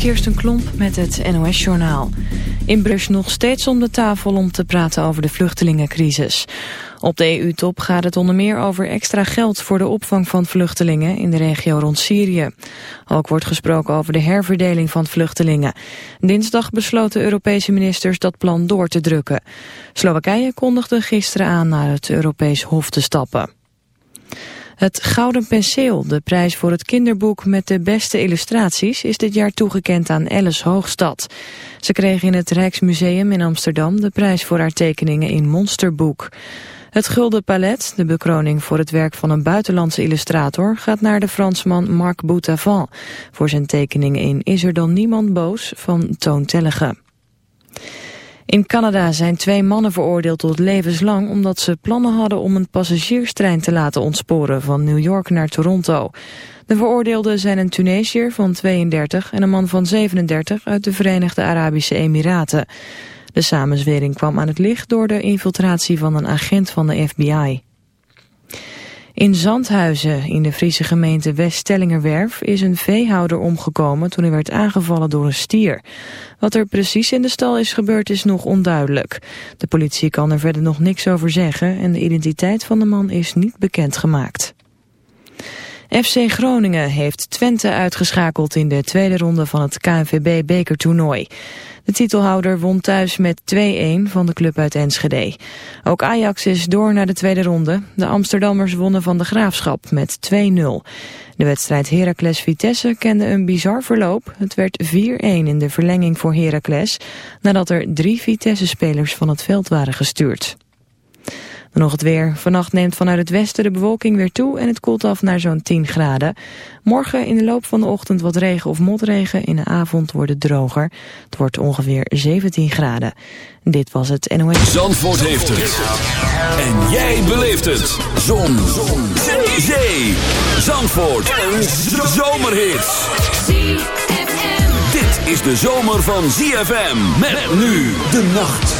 Kirsten Klomp met het NOS-journaal. In Brussel nog steeds om de tafel om te praten over de vluchtelingencrisis. Op de EU-top gaat het onder meer over extra geld voor de opvang van vluchtelingen in de regio rond Syrië. Ook wordt gesproken over de herverdeling van vluchtelingen. Dinsdag besloten Europese ministers dat plan door te drukken. Slowakije kondigde gisteren aan naar het Europees Hof te stappen. Het Gouden Penseel, de prijs voor het kinderboek met de beste illustraties, is dit jaar toegekend aan Alice Hoogstad. Ze kreeg in het Rijksmuseum in Amsterdam de prijs voor haar tekeningen in Monsterboek. Het Gulden Palet, de bekroning voor het werk van een buitenlandse illustrator, gaat naar de Fransman Marc Boutavant voor zijn tekeningen in Is er dan niemand boos van Toon Tellege. In Canada zijn twee mannen veroordeeld tot levenslang omdat ze plannen hadden om een passagierstrein te laten ontsporen van New York naar Toronto. De veroordeelden zijn een Tunesiër van 32 en een man van 37 uit de Verenigde Arabische Emiraten. De samenzwering kwam aan het licht door de infiltratie van een agent van de FBI. In Zandhuizen, in de Friese gemeente West-Stellingerwerf, is een veehouder omgekomen toen hij werd aangevallen door een stier. Wat er precies in de stal is gebeurd is nog onduidelijk. De politie kan er verder nog niks over zeggen en de identiteit van de man is niet bekendgemaakt. FC Groningen heeft Twente uitgeschakeld in de tweede ronde van het KNVB-bekertoernooi. De titelhouder won thuis met 2-1 van de club uit Enschede. Ook Ajax is door naar de tweede ronde. De Amsterdammers wonnen van de Graafschap met 2-0. De wedstrijd Heracles-Vitesse kende een bizar verloop. Het werd 4-1 in de verlenging voor Heracles... nadat er drie Vitesse-spelers van het veld waren gestuurd. Nog het weer. Vannacht neemt vanuit het westen de bewolking weer toe en het koelt af naar zo'n 10 graden. Morgen in de loop van de ochtend wat regen of motregen. In de avond wordt het droger. Het wordt ongeveer 17 graden. Dit was het NOS. Zandvoort heeft het. En jij beleeft het. Zon. Zon. Zee. Zee. Zandvoort. Een zomerhit. Dit is de zomer van ZFM. Met nu de nacht.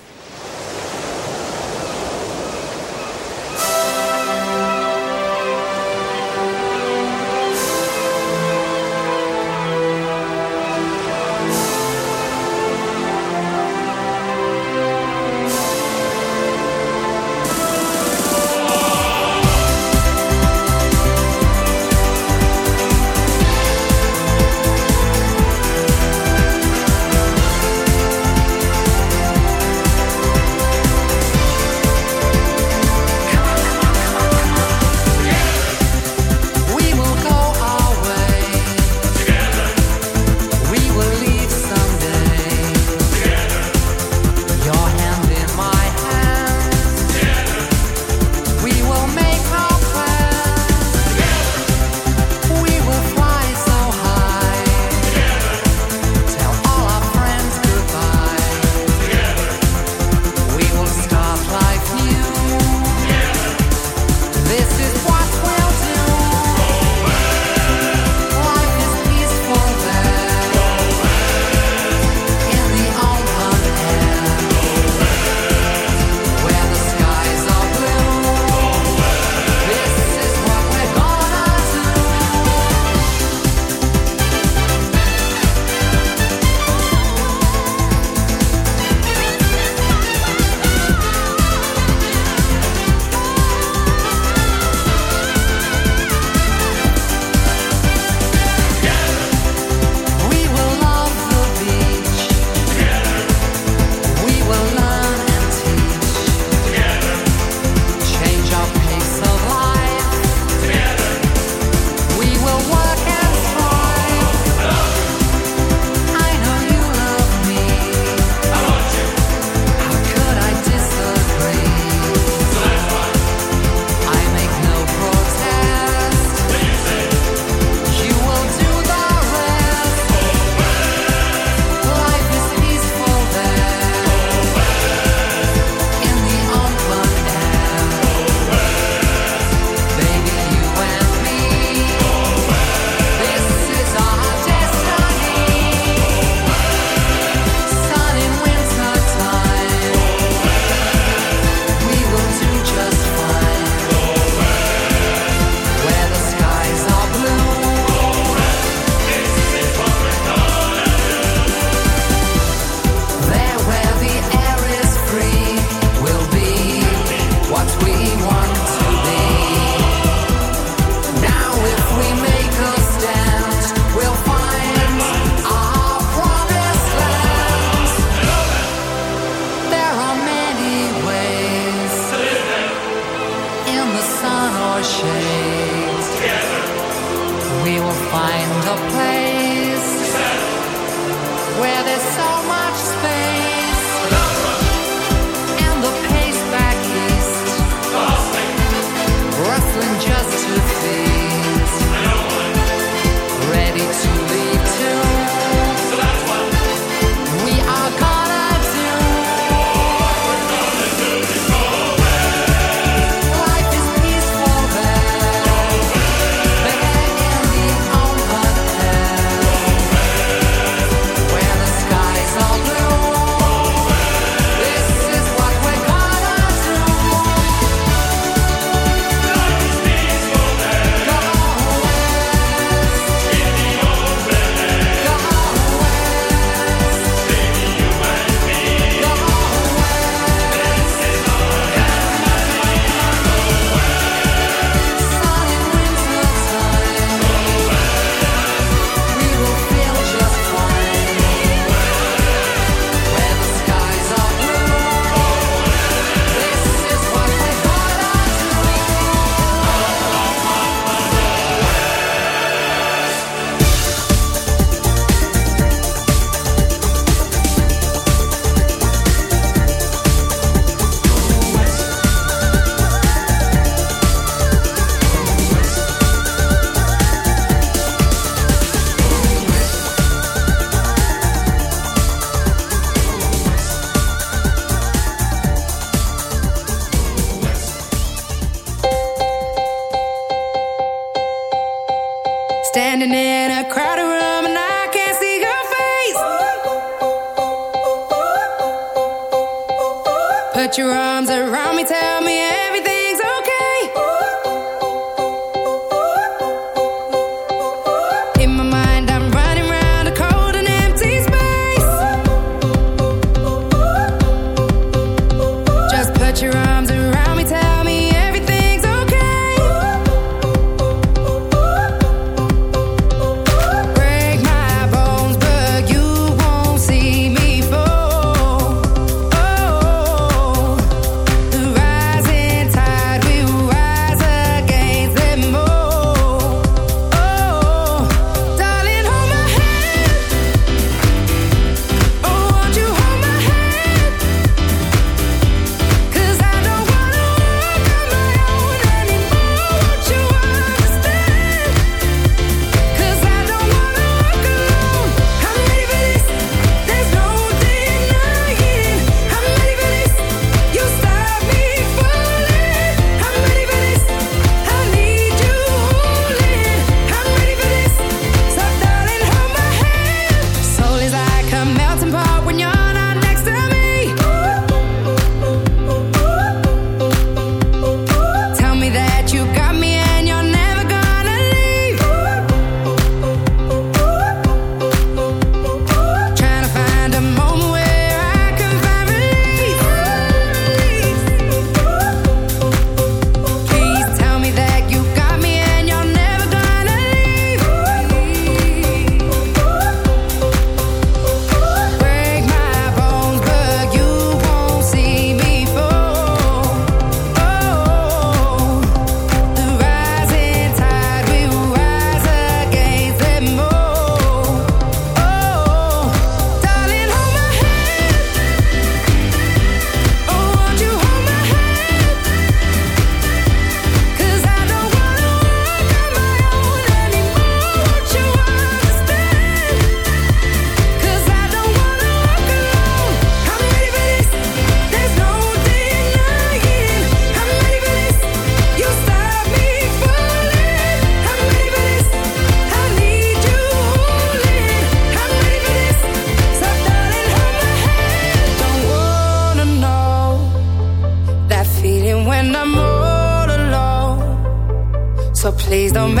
Beleef het